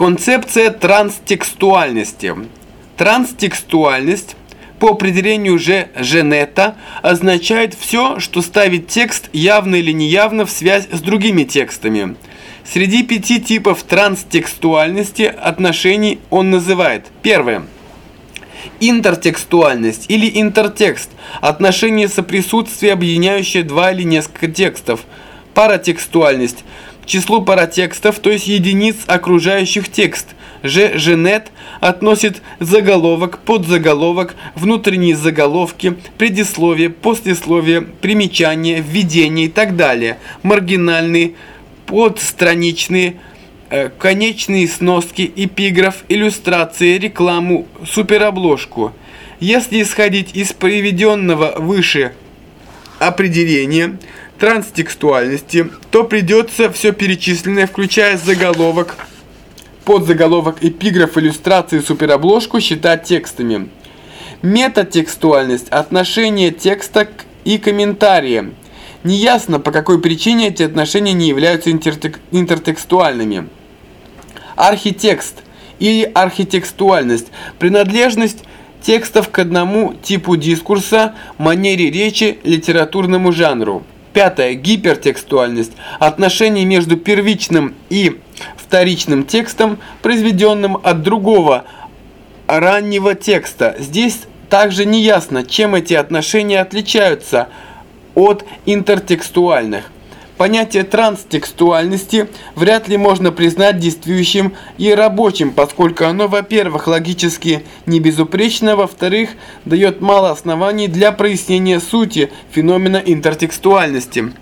Концепция транстекстуальности. Транстекстуальность по определению же Женета означает все, что ставит текст явно или неявно в связь с другими текстами. Среди пяти типов транстекстуальности отношений он называет Первое. Интертекстуальность или интертекст – отношение соприсутствия, объединяющее два или несколько текстов. Паратекстуальность – к числу паратекстов, то есть единиц окружающих текст. Же Женет относит заголовок, подзаголовок, внутренние заголовки, предисловие, послесловие, примечание, введение и так далее. Маргинальные, подстраничные, э, конечные сноски, эпиграф, иллюстрации, рекламу, суперобложку. Если исходить из приведенного выше определения – транстекстуальности, то придется все перечисленное, включая заголовок, подзаголовок, эпиграф, иллюстрации, суперобложку, считать текстами. Метатекстуальность – отношение текста к и комментарии. Неясно, по какой причине эти отношения не являются интертек интертекстуальными. Архитекст или архитекстуальность – принадлежность текстов к одному типу дискурса, манере речи, литературному жанру. Пятое. Гипертекстуальность. Отношение между первичным и вторичным текстом, произведенным от другого раннего текста. Здесь также не ясно, чем эти отношения отличаются от интертекстуальных. Понятие транстекстуальности вряд ли можно признать действующим и рабочим, поскольку оно, во-первых, логически не безупречно, во-вторых, дает мало оснований для прояснения сути феномена интертекстуальности.